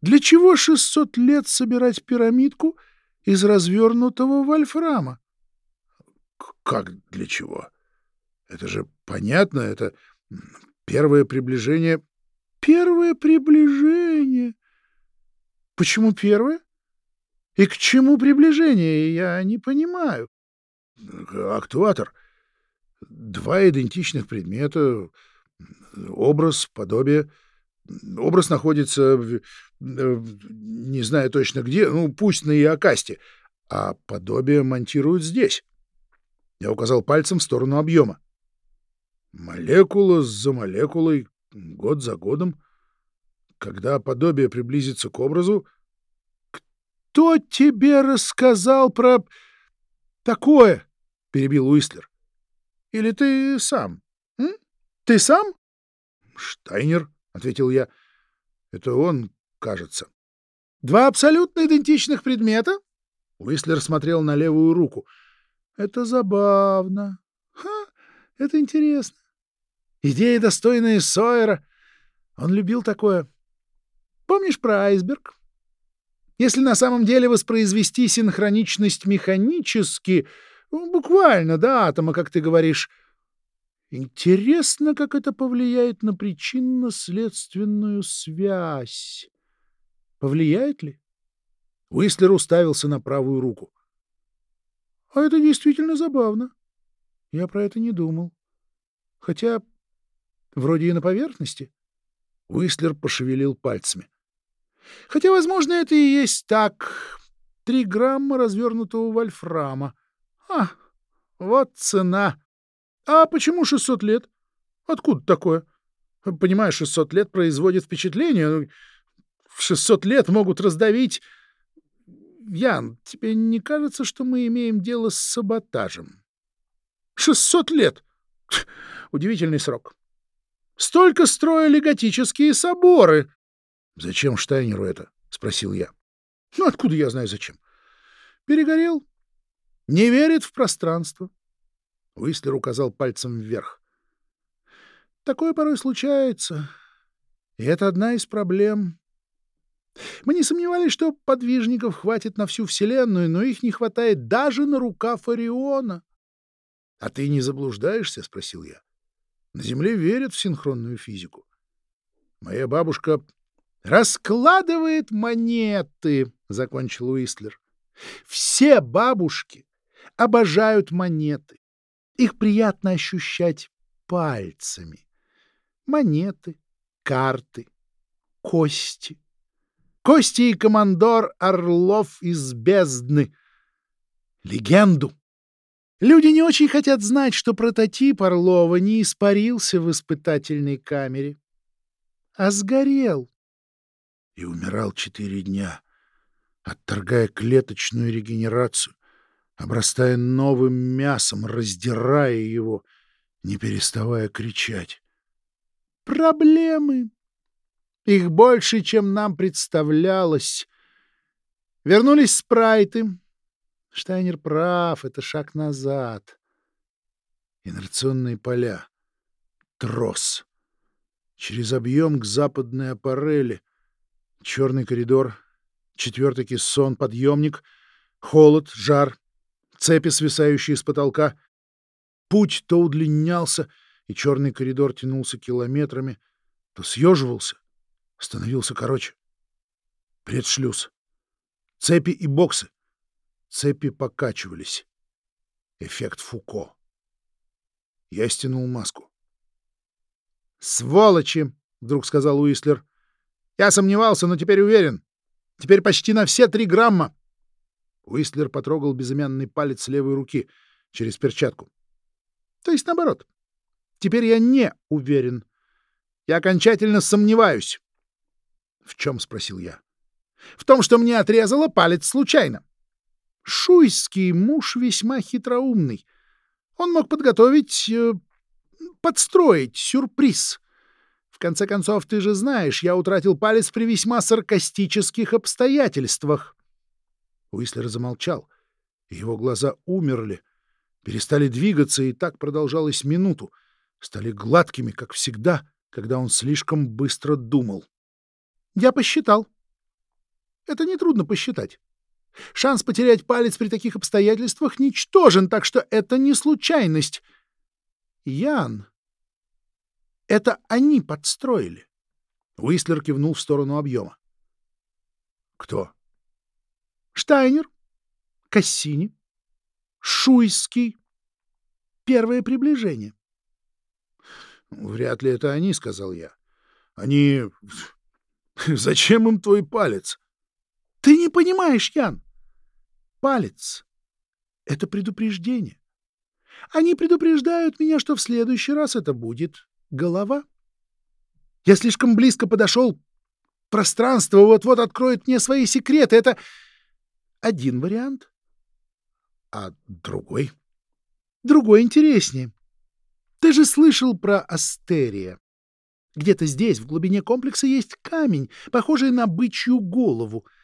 «Для чего 600 лет собирать пирамидку из развернутого вольфрама?» «Как для чего? Это же понятно, это первое приближение...» «Первое приближение!» Почему первое? И к чему приближение, я не понимаю. Актуатор. Два идентичных предмета, образ, подобие. Образ находится, в, не знаю точно где, ну, пусть на Иокасте, а подобие монтируют здесь. Я указал пальцем в сторону объема. Молекула за молекулой, год за годом. Когда подобие приблизится к образу... — Кто тебе рассказал про такое? — перебил Уистлер. — Или ты сам? М? Ты сам? — Штайнер, — ответил я. — Это он, кажется. — Два абсолютно идентичных предмета? Уистлер смотрел на левую руку. — Это забавно. Ха, это интересно. Идея, достойная Сойера. Он любил такое. Помнишь про айсберг? Если на самом деле воспроизвести синхроничность механически, буквально до атома, как ты говоришь, интересно, как это повлияет на причинно-следственную связь. Повлияет ли? Уистлер уставился на правую руку. — А это действительно забавно. Я про это не думал. Хотя, вроде и на поверхности. Уистлер пошевелил пальцами. Хотя, возможно, это и есть так. Три грамма развернутого вольфрама. А, вот цена. А почему 600 лет? Откуда такое? Понимаешь, 600 лет производит впечатление. В 600 лет могут раздавить... Ян, тебе не кажется, что мы имеем дело с саботажем? 600 лет! Удивительный срок. Столько строили готические соборы. — Зачем Штайнеру это? — спросил я. — Ну, откуда я знаю зачем? Перегорел. Не верит в пространство. Уистлер указал пальцем вверх. Такое порой случается. И это одна из проблем. Мы не сомневались, что подвижников хватит на всю Вселенную, но их не хватает даже на рукав Ориона. — А ты не заблуждаешься? — спросил я. На Земле верят в синхронную физику. Моя бабушка раскладывает монеты, — закончил Уистлер. Все бабушки обожают монеты. Их приятно ощущать пальцами. Монеты, карты, кости. Кости и командор Орлов из бездны. Легенду Люди не очень хотят знать, что прототип Орлова не испарился в испытательной камере, а сгорел. И умирал четыре дня, отторгая клеточную регенерацию, обрастая новым мясом, раздирая его, не переставая кричать. Проблемы. Их больше, чем нам представлялось. Вернулись спрайты, Штайнер прав, это шаг назад. Инерционные поля. Трос. Через объем к западной аппарели. Черный коридор. Четвертый кессон, подъемник. Холод, жар. Цепи, свисающие с потолка. Путь то удлинялся, и черный коридор тянулся километрами, то съеживался, становился короче. Предшлюз. Цепи и боксы. Цепи покачивались. Эффект Фуко. Я стянул маску. «Сволочи!» — вдруг сказал Уистлер. «Я сомневался, но теперь уверен. Теперь почти на все три грамма». Уистлер потрогал безымянный палец левой руки через перчатку. «То есть наоборот. Теперь я не уверен. Я окончательно сомневаюсь». «В чем?» — спросил я. «В том, что мне отрезало палец случайно. Шуйский муж весьма хитроумный. Он мог подготовить, э, подстроить сюрприз. В конце концов, ты же знаешь, я утратил палец при весьма саркастических обстоятельствах. Уислер замолчал, его глаза умерли, перестали двигаться, и так продолжалось минуту. Стали гладкими, как всегда, когда он слишком быстро думал. Я посчитал. Это нетрудно посчитать. Шанс потерять палец при таких обстоятельствах ничтожен, так что это не случайность. Ян, это они подстроили. Уистлер кивнул в сторону объема. Кто? Штайнер, Кассини, Шуйский. Первое приближение. Вряд ли это они, сказал я. Они... Зачем им твой палец? Ты не понимаешь, Ян. Палец — это предупреждение. Они предупреждают меня, что в следующий раз это будет голова. Я слишком близко подошел. Пространство вот-вот откроет мне свои секреты. Это один вариант. А другой? Другой интереснее. Ты же слышал про Астерия. Где-то здесь, в глубине комплекса, есть камень, похожий на бычью голову —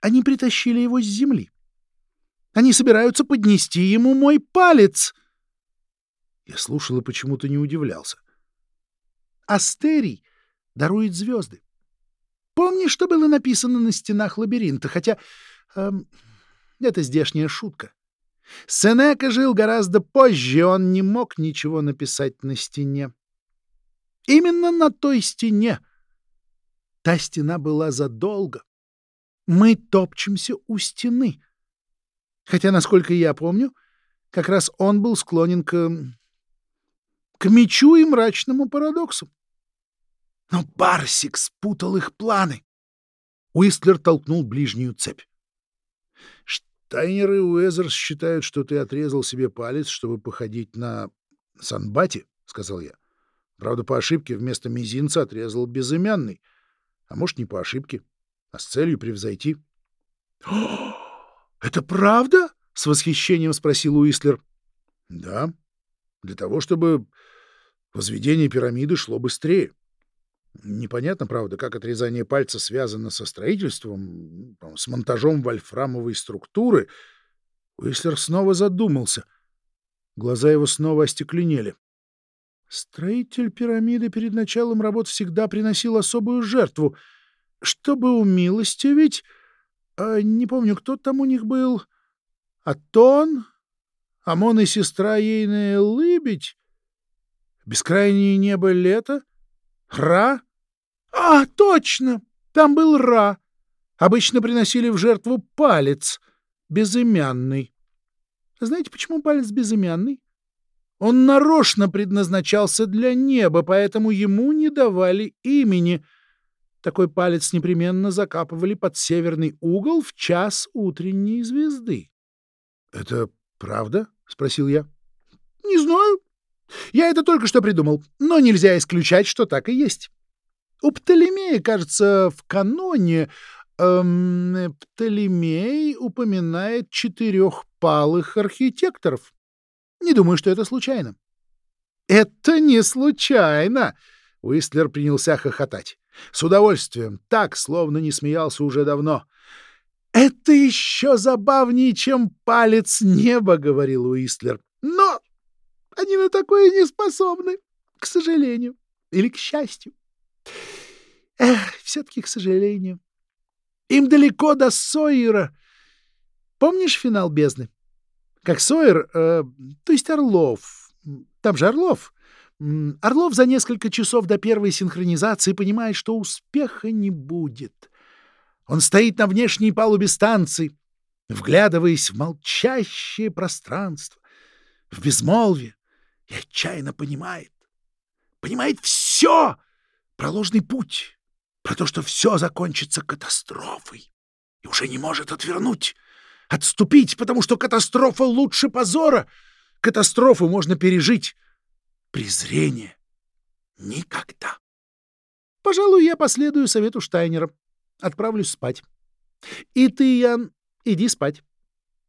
они притащили его с земли. Они собираются поднести ему мой палец. Я слушал и почему-то не удивлялся. Астерий дарует звезды. Помнишь, что было написано на стенах лабиринта? Хотя э, это здешняя шутка. Сенека жил гораздо позже, он не мог ничего написать на стене. Именно на той стене. Та стена была задолго. Мы топчемся у стены. Хотя, насколько я помню, как раз он был склонен к... к мечу и мрачному парадоксу. Но Барсик спутал их планы. Уистлер толкнул ближнюю цепь. Штайнер и Уэзерс считают, что ты отрезал себе палец, чтобы походить на Санбати, — сказал я. Правда, по ошибке вместо мизинца отрезал безымянный. А может, не по ошибке, а с целью превзойти. — Это правда? — с восхищением спросил Уистлер. — Да. Для того, чтобы возведение пирамиды шло быстрее. Непонятно, правда, как отрезание пальца связано со строительством, с монтажом вольфрамовой структуры. Уислер снова задумался. Глаза его снова остекленели. Строитель пирамиды перед началом работ всегда приносил особую жертву, чтобы умилостивить... А, не помню, кто там у них был. Атон? Амон и сестра ейная лыбедь? Бескрайнее небо лето? Ра? А, точно! Там был Ра. Обычно приносили в жертву палец, безымянный. Знаете, почему палец безымянный? Он нарочно предназначался для неба, поэтому ему не давали имени. Такой палец непременно закапывали под северный угол в час утренней звезды. — Это правда? — спросил я. — Не знаю. Я это только что придумал, но нельзя исключать, что так и есть. У Птолемея, кажется, в каноне эм, Птолемей упоминает четырехпалых архитекторов. Не думаю, что это случайно. — Это не случайно! — Уистлер принялся хохотать. С удовольствием, так, словно не смеялся уже давно. — Это еще забавнее, чем палец неба, — говорил Уистлер. — Но они на такое не способны, к сожалению. Или к счастью. Эх, все-таки к сожалению. Им далеко до Сойера. Помнишь финал «Бездны»? Как Сойер, э, то есть Орлов. Там же Орлов. Орлов за несколько часов до первой синхронизации понимает, что успеха не будет. Он стоит на внешней палубе станции, вглядываясь в молчащее пространство, в безмолвие, и отчаянно понимает. Понимает все! Про ложный путь, про то, что все закончится катастрофой. И уже не может отвернуть, отступить, потому что катастрофа лучше позора. Катастрофу можно пережить. Презрение никогда. Пожалуй, я последую совету Штайнера. Отправлюсь спать. И ты, Ян, иди спать.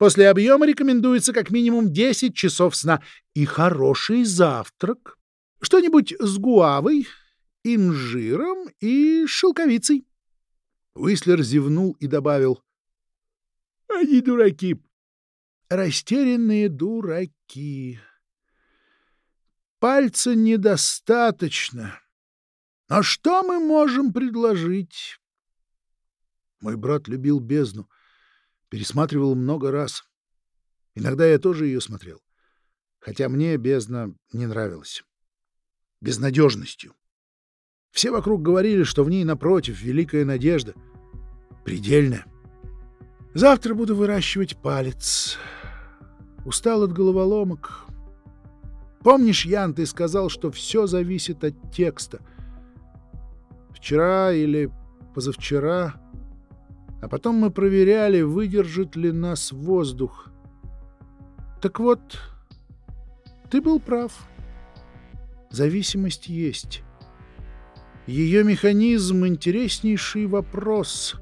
После объема рекомендуется как минимум 10 часов сна и хороший завтрак. Что-нибудь с гуавой, инжиром и шелковицей. Уислер зевнул и добавил. — Они дураки. Растерянные дураки. Пальца недостаточно. А что мы можем предложить? Мой брат любил бездну — Пересматривал много раз. Иногда я тоже ее смотрел. Хотя мне бездна не нравилась. Безнадежностью. Все вокруг говорили, что в ней, напротив, великая надежда. Предельная. Завтра буду выращивать палец. Устал от головоломок. Помнишь, Ян, ты сказал, что все зависит от текста. Вчера или позавчера а потом мы проверяли, выдержит ли нас воздух. Так вот, ты был прав. Зависимость есть. Ее механизм — интереснейший вопрос.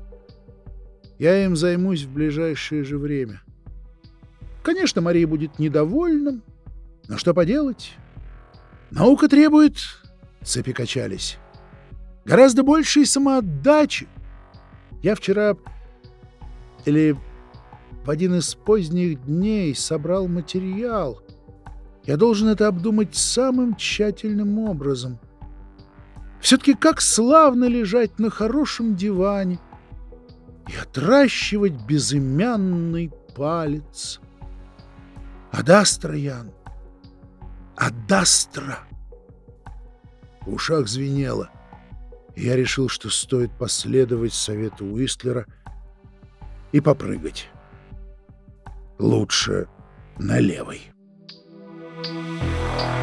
Я им займусь в ближайшее же время. Конечно, Мария будет недовольна, но что поделать? Наука требует, цепи качались, гораздо большей самоотдачи, я вчера или в один из поздних дней собрал материал. Я должен это обдумать самым тщательным образом. Все-таки как славно лежать на хорошем диване и отращивать безымянный палец. Адастра, Ян, Адастра. В ушах звенело, я решил, что стоит последовать совету Уистлера и попрыгать. Лучше на левой. Thank you.